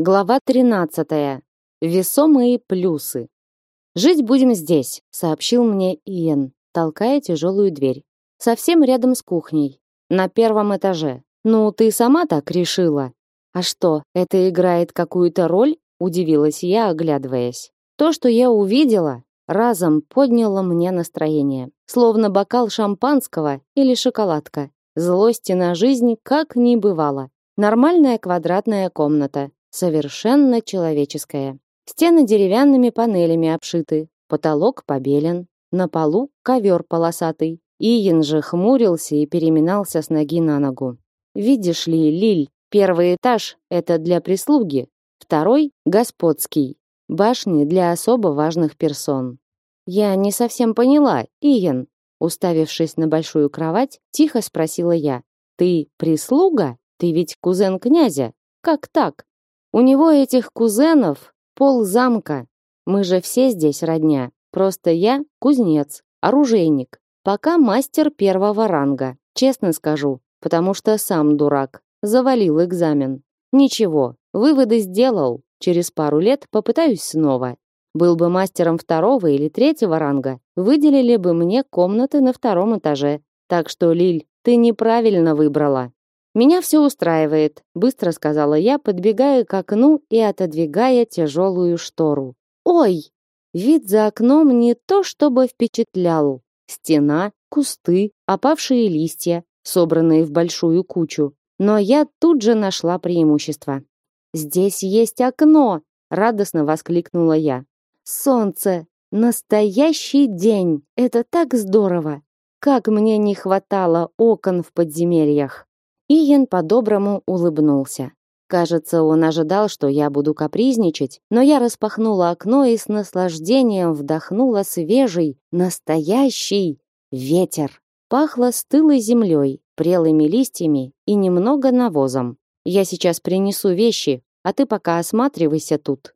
Глава 13. Весомые плюсы. Жить будем здесь, сообщил мне Иен, толкая тяжелую дверь. Совсем рядом с кухней, на первом этаже. Ну, ты сама так решила. А что, это играет какую-то роль? удивилась я, оглядываясь. То, что я увидела, разом подняло мне настроение, словно бокал шампанского или шоколадка. Злости на жизнь как не бывало. Нормальная квадратная комната, совершенно человеческая. Стены деревянными панелями обшиты, потолок побелен, на полу ковер полосатый. Иен же хмурился и переминался с ноги на ногу. Видишь ли, Лиль, первый этаж это для прислуги, второй господский. Башни для особо важных персон. Я не совсем поняла, Иен, уставившись на большую кровать, тихо спросила я: "Ты прислуга? Ты ведь кузен князя? Как так?" У него этих кузенов пол замка. Мы же все здесь родня. Просто я кузнец, оружейник, пока мастер первого ранга. Честно скажу, потому что сам дурак. Завалил экзамен. Ничего, выводы сделал. Через пару лет попытаюсь снова. Был бы мастером второго или третьего ранга, выделили бы мне комнаты на втором этаже. Так что, Лиль, ты неправильно выбрала. Меня все устраивает, быстро сказала я, подбегая к окну и отодвигая тяжелую штору. Ой, вид за окном не то чтобы впечатлял. Стена, кусты, опавшие листья, собранные в большую кучу. Но я тут же нашла преимущество. Здесь есть окно, радостно воскликнула я. Солнце, настоящий день. Это так здорово. Как мне не хватало окон в подземельях. Иен по-доброму улыбнулся. Кажется, он ожидал, что я буду капризничать, но я распахнула окно и с наслаждением вдохнула свежий, настоящий ветер. Пахло стылой землей, прелыми листьями и немного навозом. Я сейчас принесу вещи, а ты пока осматривайся тут.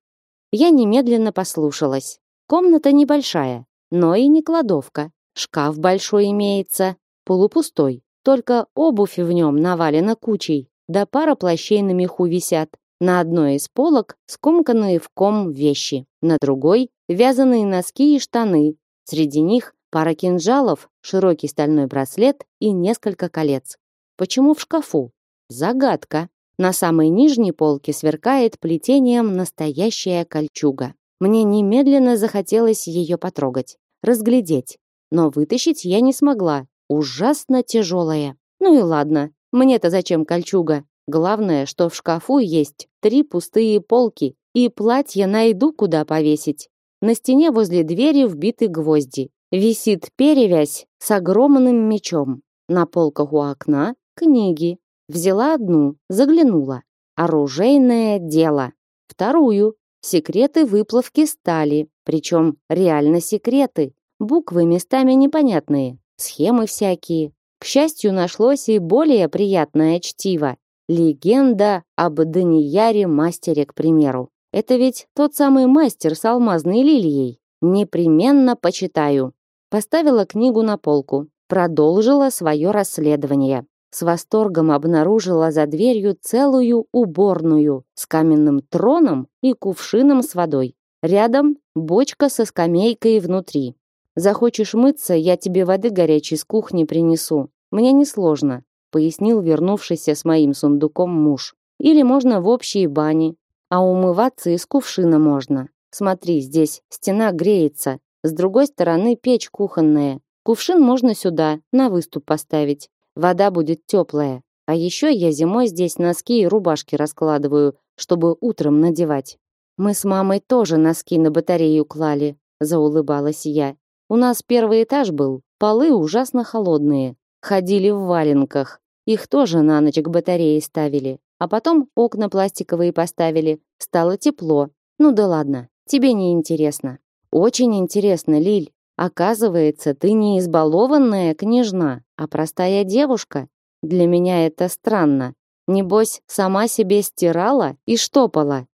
Я немедленно послушалась. Комната небольшая, но и не кладовка. Шкаф большой имеется, полупустой. Только обувь в нем навалена кучей, да пара плащей на меху висят. На одной из полок скомканные в ком вещи, на другой вязаные носки и штаны. Среди них пара кинжалов, широкий стальной браслет и несколько колец. Почему в шкафу? Загадка. На самой нижней полке сверкает плетением настоящая кольчуга. Мне немедленно захотелось ее потрогать, разглядеть, но вытащить я не смогла, ужасно тяжелая. Ну и ладно, мне-то зачем кольчуга? Главное, что в шкафу есть три пустые полки, и платье найду, куда повесить. На стене возле двери вбиты гвозди. Висит перевязь с огромным мечом. На полках у окна книги. Взяла одну, заглянула. Оружейное дело. Вторую. Секреты выплавки стали. Причем реально секреты. Буквы местами непонятные схемы всякие. К счастью, нашлось и более приятное чтиво. Легенда об Данияре мастере, к примеру. Это ведь тот самый мастер с алмазной лилией. Непременно почитаю. Поставила книгу на полку. Продолжила свое расследование. С восторгом обнаружила за дверью целую уборную с каменным троном и кувшином с водой. Рядом бочка со скамейкой внутри. Захочешь мыться, я тебе воды горячей с кухни принесу. Мне несложно, пояснил вернувшийся с моим сундуком муж. Или можно в общей бане, а умываться из кувшина можно. Смотри, здесь стена греется, с другой стороны печь кухонная. Кувшин можно сюда, на выступ поставить. Вода будет теплая. А еще я зимой здесь носки и рубашки раскладываю, чтобы утром надевать. Мы с мамой тоже носки на батарею клали, заулыбалась я. У нас первый этаж был, полы ужасно холодные. Ходили в валенках. Их тоже на ночь к батарее ставили. А потом окна пластиковые поставили. Стало тепло. Ну да ладно, тебе не интересно. Очень интересно, Лиль. Оказывается, ты не избалованная княжна, а простая девушка. Для меня это странно. Небось, сама себе стирала и штопала.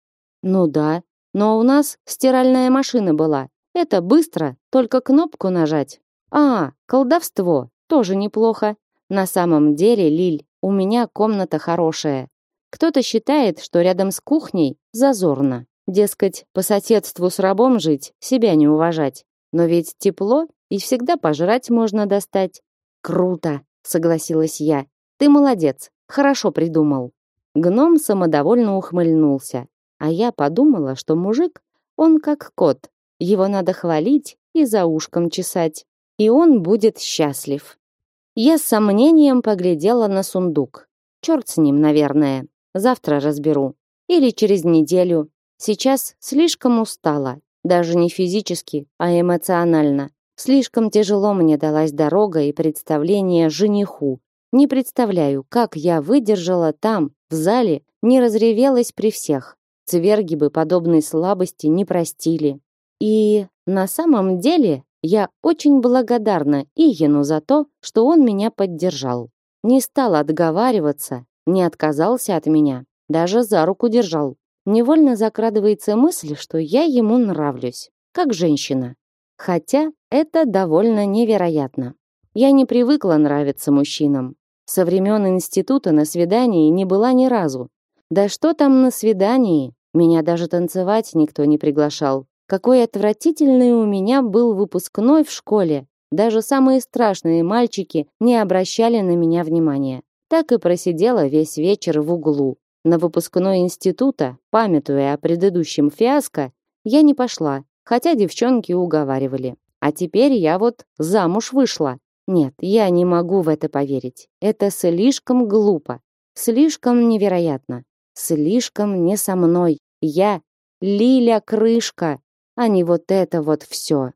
Ну да, но у нас стиральная машина была. Это быстро, только кнопку нажать. А, колдовство, тоже неплохо. На самом деле, Лиль, у меня комната хорошая. Кто-то считает, что рядом с кухней зазорно. Дескать, по соседству с рабом жить, себя не уважать. Но ведь тепло и всегда пожрать можно достать. Круто, согласилась я. Ты молодец, хорошо придумал. Гном самодовольно ухмыльнулся, а я подумала, что мужик, он как кот. Его надо хвалить и за ушком чесать, и он будет счастлив. Я с сомнением поглядела на сундук. Черт с ним, наверное. Завтра разберу. Или через неделю. Сейчас слишком устала. Даже не физически, а эмоционально. Слишком тяжело мне далась дорога и представление жениху. Не представляю, как я выдержала там, в зале, не разревелась при всех. Цверги бы подобной слабости не простили. И на самом деле я очень благодарна Иену за то, что он меня поддержал. Не стал отговариваться, не отказался от меня, даже за руку держал. Невольно закрадывается мысль, что я ему нравлюсь, как женщина. Хотя это довольно невероятно. Я не привыкла нравиться мужчинам. Со времен института на свидании не была ни разу. Да что там на свидании? Меня даже танцевать никто не приглашал. Какой отвратительный у меня был выпускной в школе. Даже самые страшные мальчики не обращали на меня внимания так и просидела весь вечер в углу. На выпускной института, памятуя о предыдущем фиаско, я не пошла, хотя девчонки уговаривали. А теперь я вот замуж вышла. Нет, я не могу в это поверить. Это слишком глупо, слишком невероятно, слишком не со мной. Я Лиля Крышка, а не вот это вот все.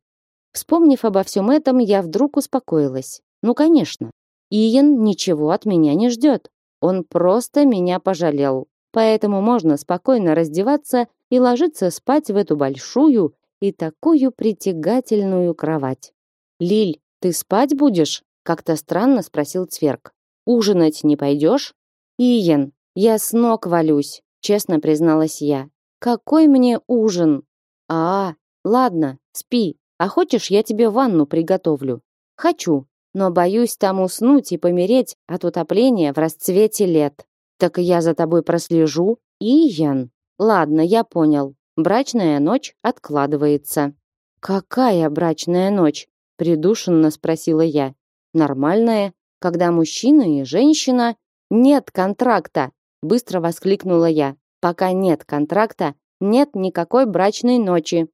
Вспомнив обо всем этом, я вдруг успокоилась. Ну, конечно, Иен ничего от меня не ждет. Он просто меня пожалел. Поэтому можно спокойно раздеваться и ложиться спать в эту большую и такую притягательную кровать. «Лиль, ты спать будешь?» Как-то странно спросил Цверк. «Ужинать не пойдешь?» «Иен, я с ног валюсь», честно призналась я. «Какой мне ужин?» «А, ладно, спи. А хочешь, я тебе ванну приготовлю?» «Хочу», но боюсь там уснуть и помереть от утопления в расцвете лет. Так я за тобой прослежу, Иян. Ладно, я понял. Брачная ночь откладывается. Какая брачная ночь? придушенно спросила я. Нормальная, когда мужчина и женщина нет контракта, быстро воскликнула я. Пока нет контракта, нет никакой брачной ночи.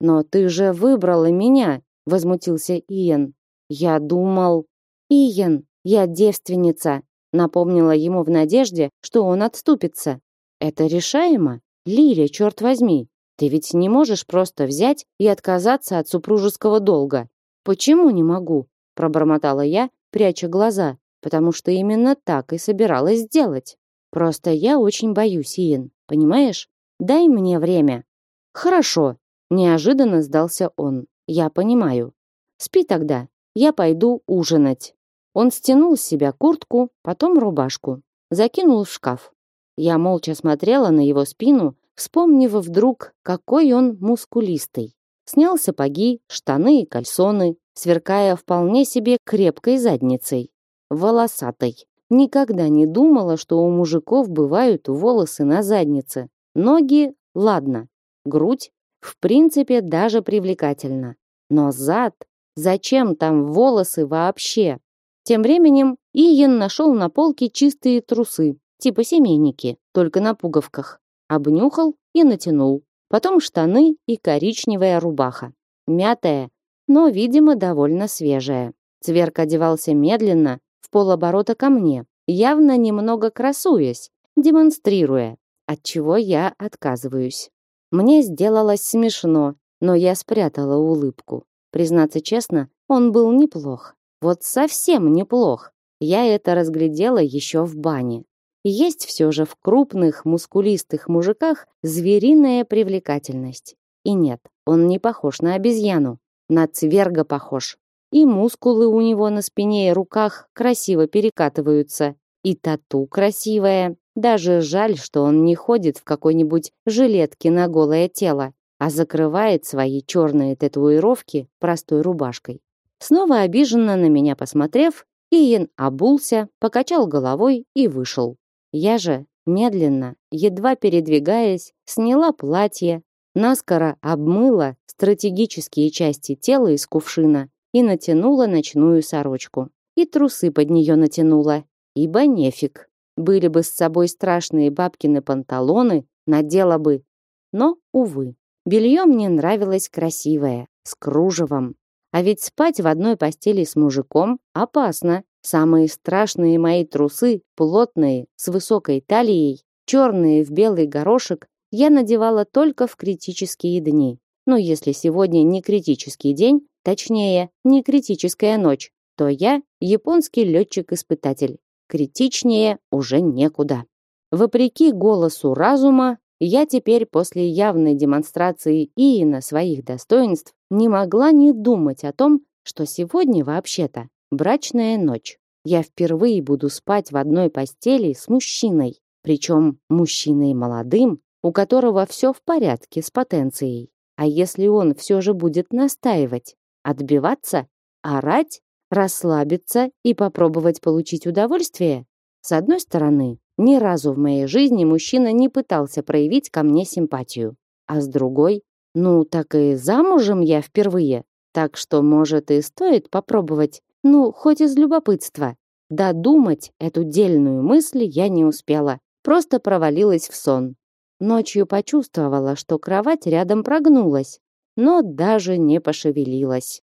Но ты же выбрала меня, возмутился Иен. Я думал, Иен, я девственница, напомнила ему в надежде, что он отступится. Это решаемо? Лиля, черт возьми, ты ведь не можешь просто взять и отказаться от супружеского долга. Почему не могу? пробормотала я, пряча глаза, потому что именно так и собиралась сделать. Просто я очень боюсь, Иен, понимаешь? Дай мне время. Хорошо, неожиданно сдался он. Я понимаю. Спи тогда, я пойду ужинать. Он стянул с себя куртку, потом рубашку, закинул в шкаф. Я молча смотрела на его спину, вспомнив вдруг, какой он мускулистый. Снял сапоги, штаны и кальсоны, сверкая вполне себе крепкой задницей. Волосатой. Никогда не думала, что у мужиков бывают волосы на заднице. Ноги, ладно. Грудь, в принципе, даже привлекательно. Но зад Зачем там волосы вообще? Тем временем Иен нашел на полке чистые трусы, типа семейники, только на пуговках. Обнюхал и натянул. Потом штаны и коричневая рубаха. Мятая, но, видимо, довольно свежая. Цверк одевался медленно, в полоборота ко мне, явно немного красуясь, демонстрируя, от чего я отказываюсь. Мне сделалось смешно, но я спрятала улыбку. Признаться честно, он был неплох. Вот совсем неплох. Я это разглядела еще в бане. Есть все же в крупных, мускулистых мужиках звериная привлекательность. И нет, он не похож на обезьяну. На цверга похож. И мускулы у него на спине и руках красиво перекатываются. И тату красивая. Даже жаль, что он не ходит в какой-нибудь жилетке на голое тело а закрывает свои черные татуировки простой рубашкой. Снова обиженно на меня посмотрев, Иен обулся, покачал головой и вышел. Я же медленно, едва передвигаясь, сняла платье, наскоро обмыла стратегические части тела из кувшина и натянула ночную сорочку. И трусы под нее натянула, ибо нефиг. Были бы с собой страшные бабкины панталоны, надела бы. Но, увы, белье мне нравилось красивое, с кружевом. А ведь спать в одной постели с мужиком опасно. Самые страшные мои трусы, плотные, с высокой талией, черные в белый горошек, я надевала только в критические дни. Но если сегодня не критический день, точнее, не критическая ночь, то я японский летчик-испытатель. Критичнее уже некуда. Вопреки голосу разума, я теперь после явной демонстрации Иина своих достоинств не могла не думать о том, что сегодня вообще-то брачная ночь. Я впервые буду спать в одной постели с мужчиной, причем мужчиной молодым, у которого все в порядке с потенцией. А если он все же будет настаивать, отбиваться, орать, расслабиться и попробовать получить удовольствие? С одной стороны, ни разу в моей жизни мужчина не пытался проявить ко мне симпатию. А с другой, ну так и замужем я впервые, так что, может, и стоит попробовать, ну, хоть из любопытства. Додумать эту дельную мысль я не успела, просто провалилась в сон. Ночью почувствовала, что кровать рядом прогнулась, но даже не пошевелилась.